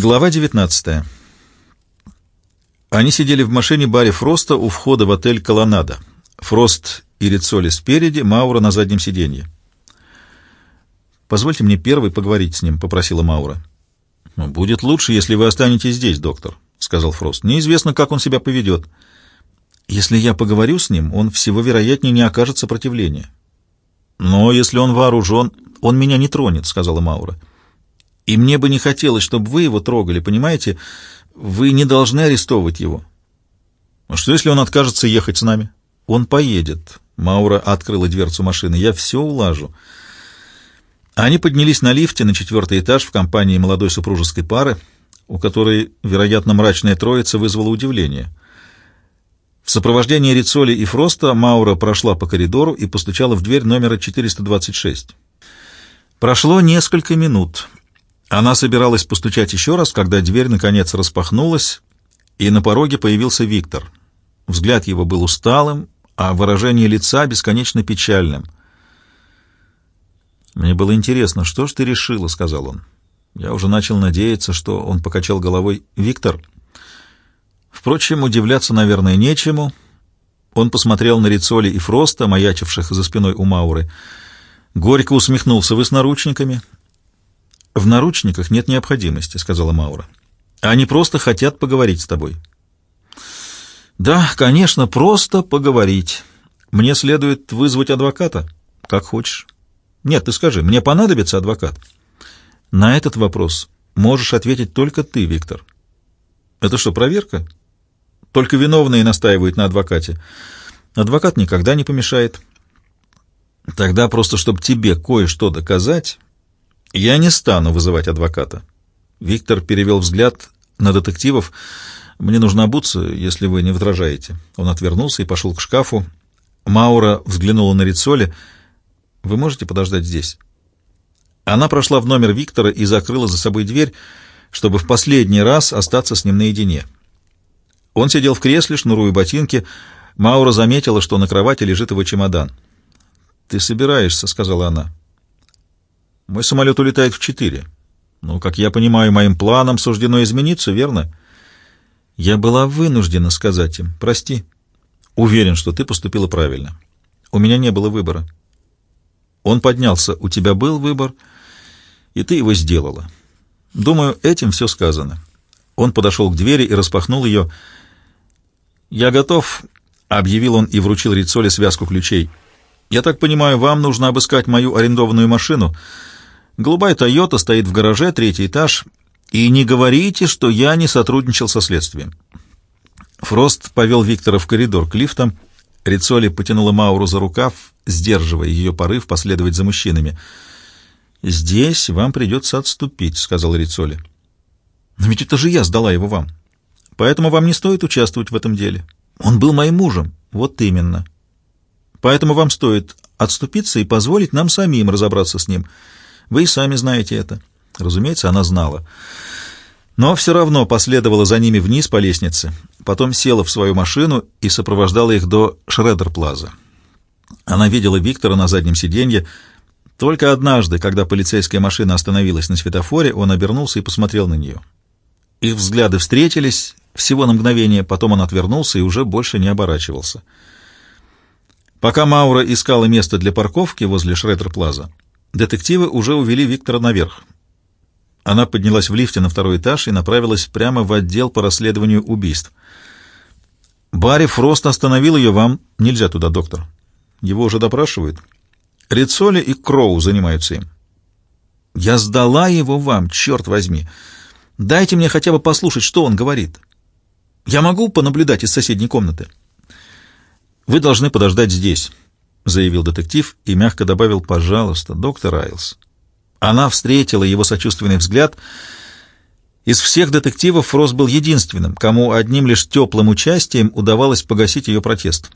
Глава 19. Они сидели в машине баре Фроста у входа в отель «Колоннада». Фрост и Рицоли спереди, Маура на заднем сиденье. «Позвольте мне первый поговорить с ним», — попросила Маура. «Ну, «Будет лучше, если вы останетесь здесь, доктор», — сказал Фрост. «Неизвестно, как он себя поведет. Если я поговорю с ним, он всего вероятнее не окажет сопротивления». «Но если он вооружен, он меня не тронет», — сказала Маура. И мне бы не хотелось, чтобы вы его трогали, понимаете? Вы не должны арестовывать его. А что, если он откажется ехать с нами? Он поедет. Маура открыла дверцу машины. Я все улажу. Они поднялись на лифте на четвертый этаж в компании молодой супружеской пары, у которой, вероятно, мрачная троица вызвала удивление. В сопровождении Рицоли и Фроста Маура прошла по коридору и постучала в дверь номера 426. Прошло несколько минут. Она собиралась постучать еще раз, когда дверь наконец распахнулась, и на пороге появился Виктор. Взгляд его был усталым, а выражение лица бесконечно печальным. «Мне было интересно, что ж ты решила?» — сказал он. Я уже начал надеяться, что он покачал головой. «Виктор...» Впрочем, удивляться, наверное, нечему. Он посмотрел на Рицоли и Фроста, маячивших за спиной у Мауры. Горько усмехнулся. «Вы с наручниками?» «В наручниках нет необходимости», — сказала Маура. «Они просто хотят поговорить с тобой». «Да, конечно, просто поговорить. Мне следует вызвать адвоката?» «Как хочешь». «Нет, ты скажи, мне понадобится адвокат?» «На этот вопрос можешь ответить только ты, Виктор». «Это что, проверка?» «Только виновные настаивают на адвокате. Адвокат никогда не помешает». «Тогда просто, чтобы тебе кое-что доказать...» «Я не стану вызывать адвоката». Виктор перевел взгляд на детективов. «Мне нужно обуться, если вы не возражаете». Он отвернулся и пошел к шкафу. Маура взглянула на Рицоли. «Вы можете подождать здесь?» Она прошла в номер Виктора и закрыла за собой дверь, чтобы в последний раз остаться с ним наедине. Он сидел в кресле, шнуруя ботинки. Маура заметила, что на кровати лежит его чемодан. «Ты собираешься», — сказала она. Мой самолет улетает в четыре. Ну, как я понимаю, моим планам суждено измениться, верно? Я была вынуждена сказать им. Прости. Уверен, что ты поступила правильно. У меня не было выбора. Он поднялся. У тебя был выбор, и ты его сделала. Думаю, этим все сказано. Он подошел к двери и распахнул ее. «Я готов», — объявил он и вручил Рицоле связку ключей. «Я так понимаю, вам нужно обыскать мою арендованную машину». Голубая «Тойота» стоит в гараже, третий этаж. И не говорите, что я не сотрудничал со следствием. Фрост повел Виктора в коридор к лифтам. Рицоли потянула Мауру за рукав, сдерживая ее порыв последовать за мужчинами. «Здесь вам придется отступить», — сказал Рицоли. «Но ведь это же я сдала его вам. Поэтому вам не стоит участвовать в этом деле. Он был моим мужем. Вот именно. Поэтому вам стоит отступиться и позволить нам самим разобраться с ним». Вы и сами знаете это. Разумеется, она знала. Но все равно последовала за ними вниз по лестнице, потом села в свою машину и сопровождала их до Шредер-Плаза. Она видела Виктора на заднем сиденье. Только однажды, когда полицейская машина остановилась на светофоре, он обернулся и посмотрел на нее. Их взгляды встретились всего на мгновение, потом он отвернулся и уже больше не оборачивался. Пока Маура искала место для парковки возле Шредер-Плаза, Детективы уже увели Виктора наверх. Она поднялась в лифте на второй этаж и направилась прямо в отдел по расследованию убийств. Барри Фрост остановил ее. Вам нельзя туда, доктор. Его уже допрашивают. Рицоли и Кроу занимаются им. Я сдала его вам, черт возьми. Дайте мне хотя бы послушать, что он говорит. Я могу понаблюдать из соседней комнаты? Вы должны подождать здесь. — заявил детектив и мягко добавил «пожалуйста, доктор Айлс». Она встретила его сочувственный взгляд. Из всех детективов Фрос был единственным, кому одним лишь теплым участием удавалось погасить ее протест.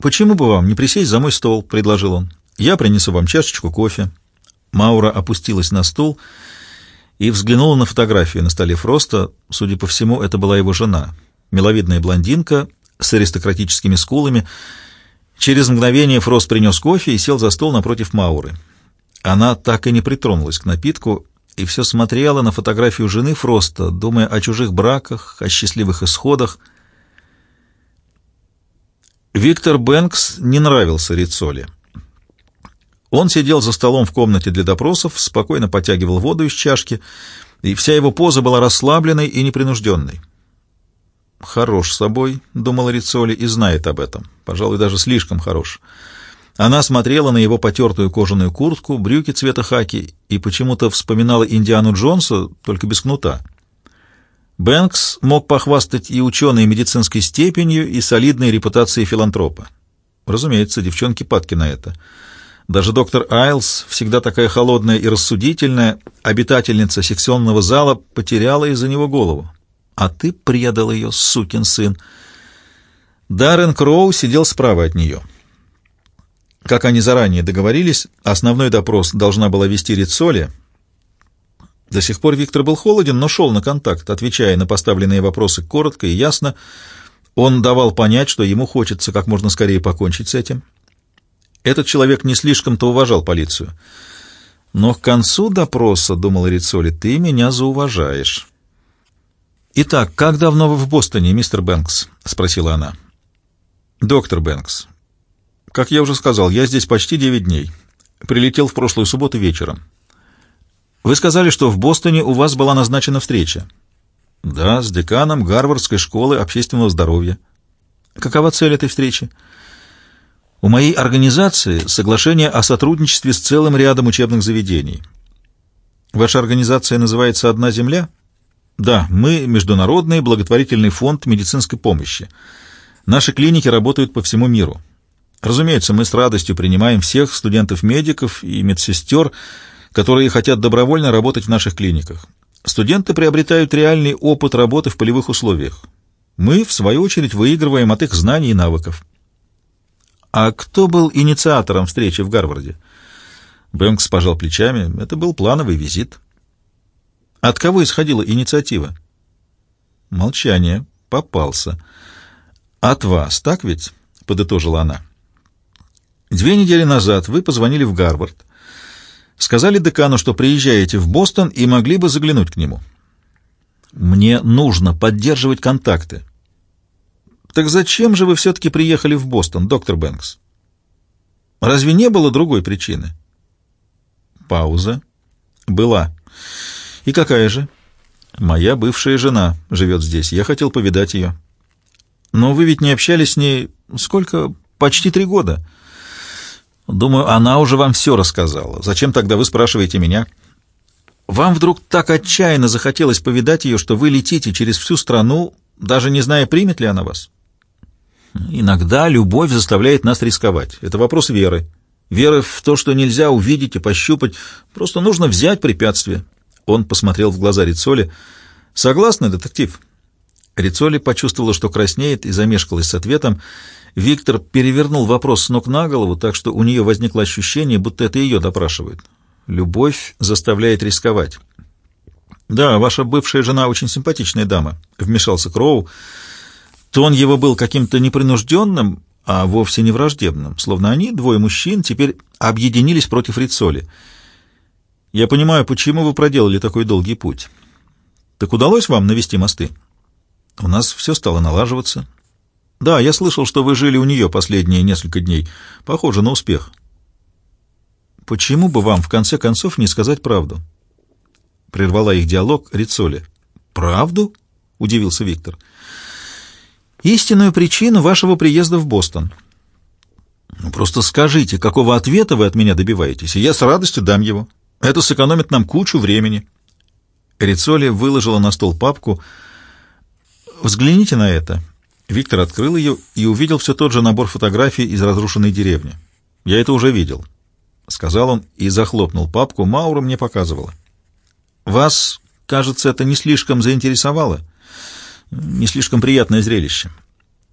«Почему бы вам не присесть за мой стол?» — предложил он. «Я принесу вам чашечку кофе». Маура опустилась на стул и взглянула на фотографию на столе Фроста. Судя по всему, это была его жена. Миловидная блондинка с аристократическими скулами — Через мгновение Фрост принес кофе и сел за стол напротив Мауры. Она так и не притронулась к напитку, и все смотрела на фотографию жены Фроста, думая о чужих браках, о счастливых исходах. Виктор Бэнкс не нравился Рицоле. Он сидел за столом в комнате для допросов, спокойно потягивал воду из чашки, и вся его поза была расслабленной и непринужденной. «Хорош собой», — думала Рицоли, — и знает об этом. Пожалуй, даже слишком хорош. Она смотрела на его потертую кожаную куртку, брюки цвета хаки и почему-то вспоминала Индиану Джонса, только без кнута. Бэнкс мог похвастать и ученой медицинской степенью, и солидной репутацией филантропа. Разумеется, девчонки падки на это — даже доктор Айлс, всегда такая холодная и рассудительная, обитательница секционного зала, потеряла из-за него голову. А ты предал ее, сукин сын. Даррен Кроу сидел справа от нее. Как они заранее договорились, основной допрос должна была вести Рицоли. До сих пор Виктор был холоден, но шел на контакт, отвечая на поставленные вопросы коротко и ясно. Он давал понять, что ему хочется как можно скорее покончить с этим. Этот человек не слишком-то уважал полицию. Но к концу допроса, — думал Рицоли, — ты меня зауважаешь. «Итак, как давно вы в Бостоне, мистер Бэнкс?» — спросила она. «Доктор Бэнкс, как я уже сказал, я здесь почти девять дней. Прилетел в прошлую субботу вечером. Вы сказали, что в Бостоне у вас была назначена встреча?» «Да, с деканом Гарвардской школы общественного здоровья». «Какова цель этой встречи?» У моей организации соглашение о сотрудничестве с целым рядом учебных заведений. Ваша организация называется «Одна земля»? Да, мы — Международный благотворительный фонд медицинской помощи. Наши клиники работают по всему миру. Разумеется, мы с радостью принимаем всех студентов-медиков и медсестер, которые хотят добровольно работать в наших клиниках. Студенты приобретают реальный опыт работы в полевых условиях. Мы, в свою очередь, выигрываем от их знаний и навыков. А кто был инициатором встречи в Гарварде? Бэнкс пожал плечами. Это был плановый визит. От кого исходила инициатива? Молчание. Попался. От вас, так ведь? Подытожила она. Две недели назад вы позвонили в Гарвард. Сказали декану, что приезжаете в Бостон и могли бы заглянуть к нему. Мне нужно поддерживать контакты. Так зачем же вы все-таки приехали в Бостон, доктор Бэнкс? Разве не было другой причины? Пауза. Была. И какая же? Моя бывшая жена живет здесь. Я хотел повидать ее. Но вы ведь не общались с ней сколько? Почти три года. Думаю, она уже вам все рассказала. Зачем тогда вы спрашиваете меня? Вам вдруг так отчаянно захотелось повидать ее, что вы летите через всю страну, даже не зная, примет ли она вас? Иногда любовь заставляет нас рисковать. Это вопрос веры. Веры в то, что нельзя увидеть и пощупать. Просто нужно взять препятствие. Он посмотрел в глаза Рицоли. «Согласны, детектив?» Рицоли почувствовала, что краснеет, и замешкалась с ответом. Виктор перевернул вопрос с ног на голову, так что у нее возникло ощущение, будто это ее допрашивают. «Любовь заставляет рисковать». «Да, ваша бывшая жена очень симпатичная дама», — вмешался Кроу. Тон его был каким-то непринужденным, а вовсе не враждебным, словно они, двое мужчин, теперь объединились против Рицоли. «Я понимаю, почему вы проделали такой долгий путь. Так удалось вам навести мосты?» «У нас все стало налаживаться». «Да, я слышал, что вы жили у нее последние несколько дней. Похоже на успех». «Почему бы вам, в конце концов, не сказать правду?» Прервала их диалог Рицоли. «Правду?» — удивился Виктор. Истинную причину вашего приезда в Бостон. Ну, просто скажите, какого ответа вы от меня добиваетесь, и я с радостью дам его. Это сэкономит нам кучу времени. Рицоли выложила на стол папку. Взгляните на это. Виктор открыл ее и увидел все тот же набор фотографий из разрушенной деревни. Я это уже видел, — сказал он и захлопнул папку. Маура мне показывала. Вас, кажется, это не слишком заинтересовало. — не слишком приятное зрелище.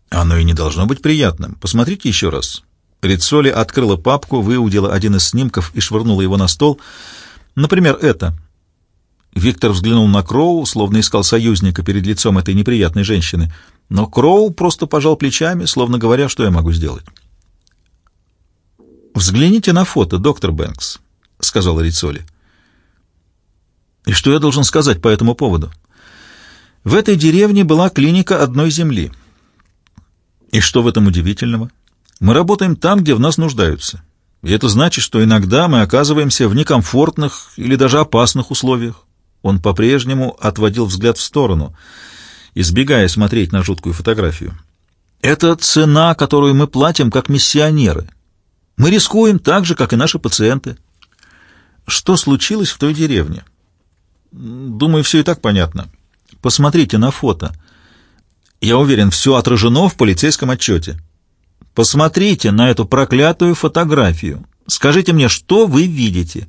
Оно и не должно быть приятным. Посмотрите еще раз. Рицоли открыла папку, выудила один из снимков и швырнула его на стол. Например, это. Виктор взглянул на Кроу, словно искал союзника перед лицом этой неприятной женщины. Но Кроу просто пожал плечами, словно говоря, что я могу сделать. «Взгляните на фото, доктор Бэнкс», — сказала Рицоли. И что я должен сказать по этому поводу? В этой деревне была клиника одной земли. И что в этом удивительного? Мы работаем там, где в нас нуждаются. И это значит, что иногда мы оказываемся в некомфортных или даже опасных условиях. Он по-прежнему отводил взгляд в сторону, избегая смотреть на жуткую фотографию. Это цена, которую мы платим как миссионеры. Мы рискуем так же, как и наши пациенты. Что случилось в той деревне? Думаю, все и так понятно. Посмотрите на фото. Я уверен, все отражено в полицейском отчете. Посмотрите на эту проклятую фотографию. Скажите мне, что вы видите?»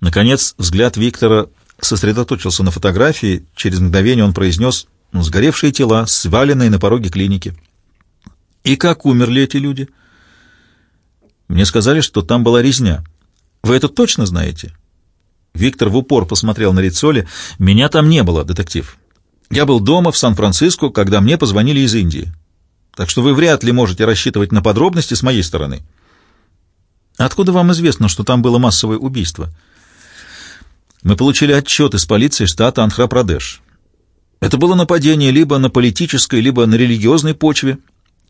Наконец, взгляд Виктора сосредоточился на фотографии. Через мгновение он произнес «Ну, «Сгоревшие тела, сваленные на пороге клиники». «И как умерли эти люди?» «Мне сказали, что там была резня. Вы это точно знаете?» Виктор в упор посмотрел на Рицоли. «Меня там не было, детектив. Я был дома в Сан-Франциско, когда мне позвонили из Индии так что вы вряд ли можете рассчитывать на подробности с моей стороны. Откуда вам известно, что там было массовое убийство? Мы получили отчет из полиции штата Анхра-Прадеш. Это было нападение либо на политической, либо на религиозной почве,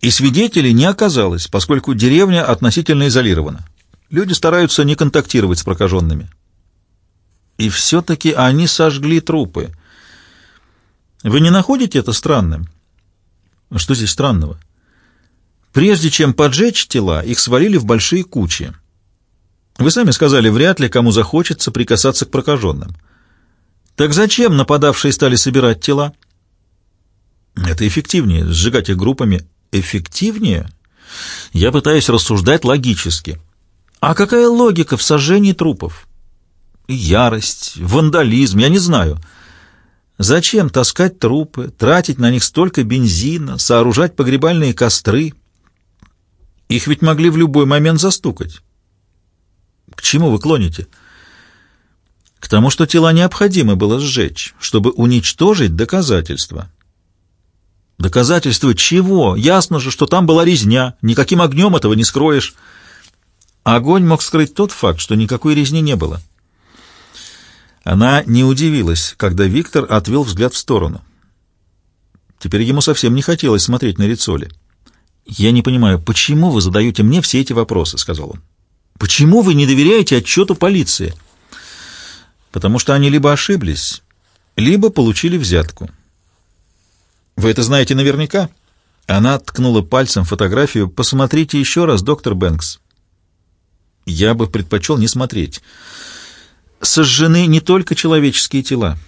и свидетелей не оказалось, поскольку деревня относительно изолирована. Люди стараются не контактировать с прокаженными. И все-таки они сожгли трупы. Вы не находите это странным? А что здесь странного? Прежде чем поджечь тела, их свалили в большие кучи. Вы сами сказали, вряд ли кому захочется прикасаться к прокаженным. Так зачем нападавшие стали собирать тела? Это эффективнее, сжигать их группами. Эффективнее? Я пытаюсь рассуждать логически. А какая логика в сожжении трупов? Ярость, вандализм, я не знаю. Зачем таскать трупы, тратить на них столько бензина, сооружать погребальные костры? Их ведь могли в любой момент застукать. К чему вы клоните? К тому, что тела необходимо было сжечь, чтобы уничтожить доказательства. Доказательства чего? Ясно же, что там была резня, никаким огнем этого не скроешь. Огонь мог скрыть тот факт, что никакой резни не было. Она не удивилась, когда Виктор отвел взгляд в сторону. Теперь ему совсем не хотелось смотреть на Рицоли. «Я не понимаю, почему вы задаете мне все эти вопросы?» — сказал он. «Почему вы не доверяете отчету полиции?» «Потому что они либо ошиблись, либо получили взятку». «Вы это знаете наверняка?» Она ткнула пальцем фотографию. «Посмотрите еще раз, доктор Бэнкс». «Я бы предпочел не смотреть» сожжены не только человеческие тела.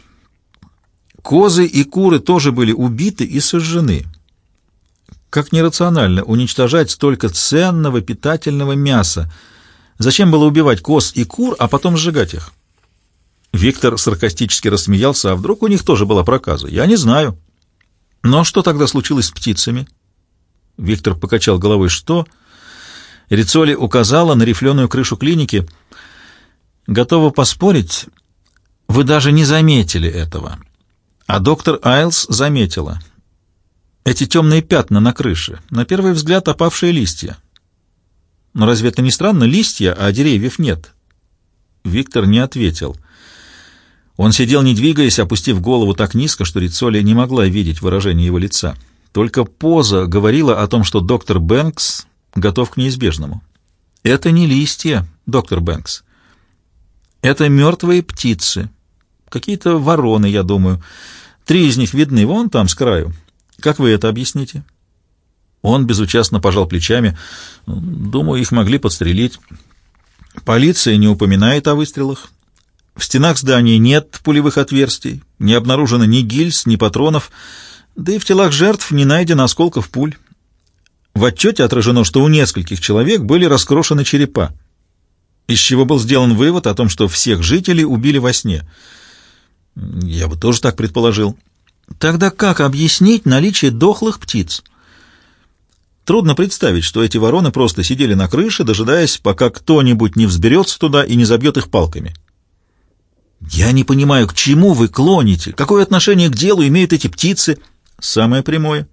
Козы и куры тоже были убиты и сожжены. Как нерационально уничтожать столько ценного питательного мяса? Зачем было убивать коз и кур, а потом сжигать их? Виктор саркастически рассмеялся, а вдруг у них тоже была проказа? Я не знаю. Но что тогда случилось с птицами? Виктор покачал головой. Что? Рицоли указала на рифленую крышу клиники — Готова поспорить, вы даже не заметили этого. А доктор Айлс заметила. Эти темные пятна на крыше, на первый взгляд опавшие листья. Но разве это не странно? Листья, а деревьев нет. Виктор не ответил. Он сидел, не двигаясь, опустив голову так низко, что Рицоли не могла видеть выражение его лица. Только поза говорила о том, что доктор Бэнкс готов к неизбежному. «Это не листья, доктор Бэнкс. Это мертвые птицы. Какие-то вороны, я думаю. Три из них видны вон там, с краю. Как вы это объясните?» Он безучастно пожал плечами. «Думаю, их могли подстрелить. Полиция не упоминает о выстрелах. В стенах здания нет пулевых отверстий, не обнаружено ни гильз, ни патронов, да и в телах жертв не найдено осколков пуль. В отчете отражено, что у нескольких человек были раскрошены черепа из чего был сделан вывод о том, что всех жителей убили во сне. Я бы тоже так предположил. Тогда как объяснить наличие дохлых птиц? Трудно представить, что эти вороны просто сидели на крыше, дожидаясь, пока кто-нибудь не взберется туда и не забьет их палками. «Я не понимаю, к чему вы клоните? Какое отношение к делу имеют эти птицы?» «Самое прямое.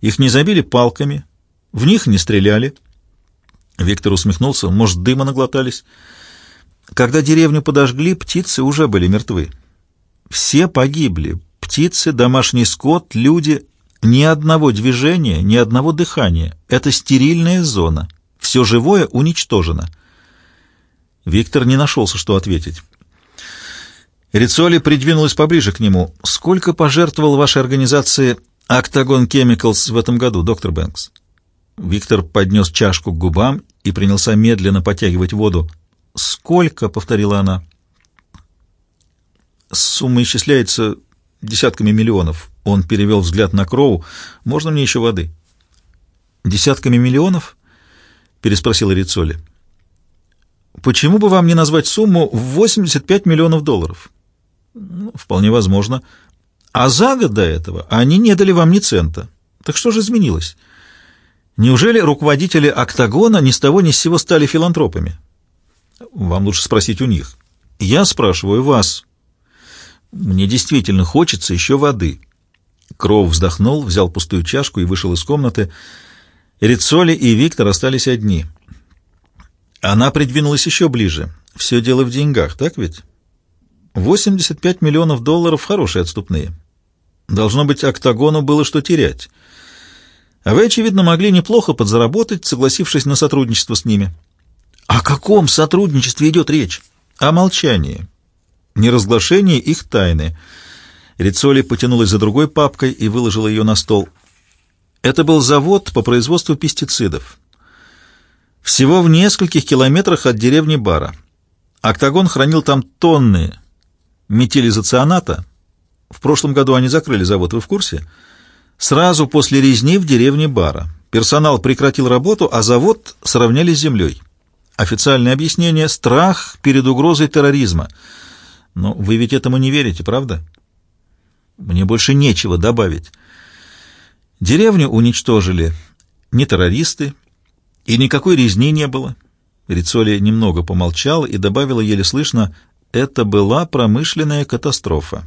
Их не забили палками, в них не стреляли». Виктор усмехнулся. Может, дыма наглотались? Когда деревню подожгли, птицы уже были мертвы. Все погибли. Птицы, домашний скот, люди. Ни одного движения, ни одного дыхания. Это стерильная зона. Все живое уничтожено. Виктор не нашелся, что ответить. Рицоли придвинулась поближе к нему. «Сколько пожертвовал вашей организации Octagon Chemicals в этом году, доктор Бэнкс?» Виктор поднес чашку к губам и принялся медленно потягивать воду. «Сколько?» — повторила она. «Сумма исчисляется десятками миллионов». Он перевел взгляд на Кроу. «Можно мне еще воды?» «Десятками миллионов?» — переспросила Рицоли. «Почему бы вам не назвать сумму в 85 миллионов долларов?» ну, «Вполне возможно. А за год до этого они не дали вам ни цента. Так что же изменилось?» Неужели руководители «Октагона» ни с того ни с сего стали филантропами? Вам лучше спросить у них. Я спрашиваю вас. Мне действительно хочется еще воды. Кров вздохнул, взял пустую чашку и вышел из комнаты. Рицоли и Виктор остались одни. Она придвинулась еще ближе. Все дело в деньгах, так ведь? 85 миллионов долларов — хорошие отступные. Должно быть, «Октагону» было что терять. А вы, очевидно, могли неплохо подзаработать, согласившись на сотрудничество с ними. О каком сотрудничестве идет речь? О молчании. Неразглашении их тайны. Рицоли потянулась за другой папкой и выложила ее на стол. Это был завод по производству пестицидов. Всего в нескольких километрах от деревни Бара. Октагон хранил там тонны метилизоцианата. В прошлом году они закрыли завод, вы в курсе? — Сразу после резни в деревне Бара. Персонал прекратил работу, а завод сравняли с землей. Официальное объяснение — страх перед угрозой терроризма. Но вы ведь этому не верите, правда? Мне больше нечего добавить. Деревню уничтожили не террористы, и никакой резни не было. Рицоли немного помолчал и добавила еле слышно, это была промышленная катастрофа.